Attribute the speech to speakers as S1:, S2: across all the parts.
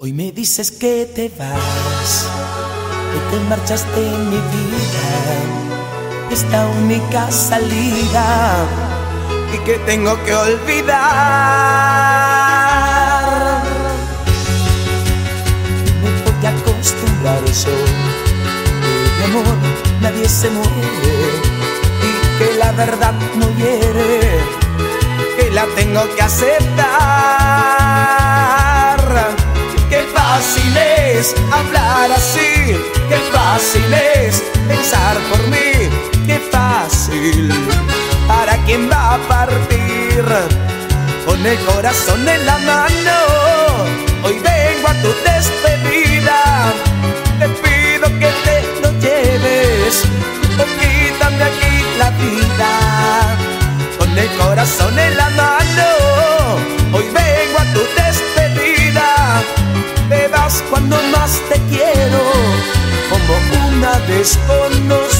S1: Hoy me dices que te vas, que te marchaste en mi vida, esta única salida y que tengo que olvidar. Me voy a acostumbrar eso, que de amor nadie se muere y que la verdad no hiere, que la tengo que aceptar. Hablar así, qué fácil es pensar por mí, qué fácil para quien va a partir con el corazón en la mano. Hoy vengo a tu despedida, te pido que te lo lleves, o quítame aquí la vida con el corazón en la mano. Una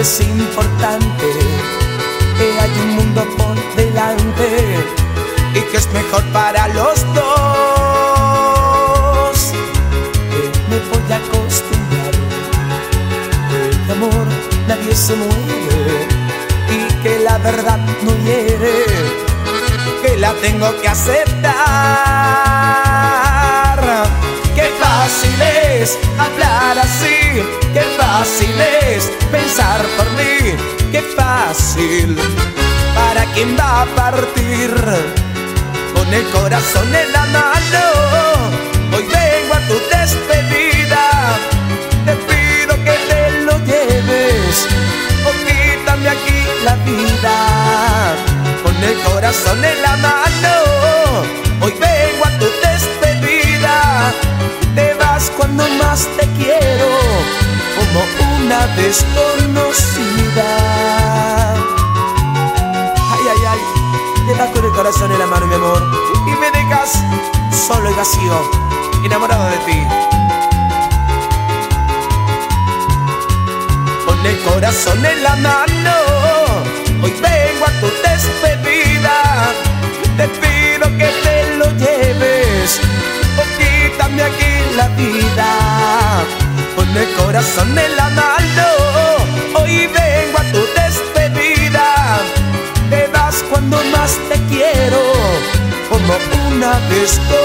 S1: es importante, que hay un mundo por delante y que es mejor para los dos. Que me voy a acostumbrar, que de amor nadie se muere y que la verdad no hiere, que la tengo que aceptar. Qué fácil es hablar así, qué fácil es pensar para quien va a partir con el corazón en la mano. Hoy vengo a tu despedida, te pido que te lo lleves. O quítame aquí la vida. Con el corazón en la mano. Hoy vengo a tu despedida, te vas cuando más te quiero, como una desconocida. Vas con el corazón en la mano, mi amor, y me dejas solo y vacío, enamorado de ti. Con el corazón en la mano, hoy vengo a tu despedida, te pido que te lo lleves, o quítame aquí la vida. Con el corazón en la mano, más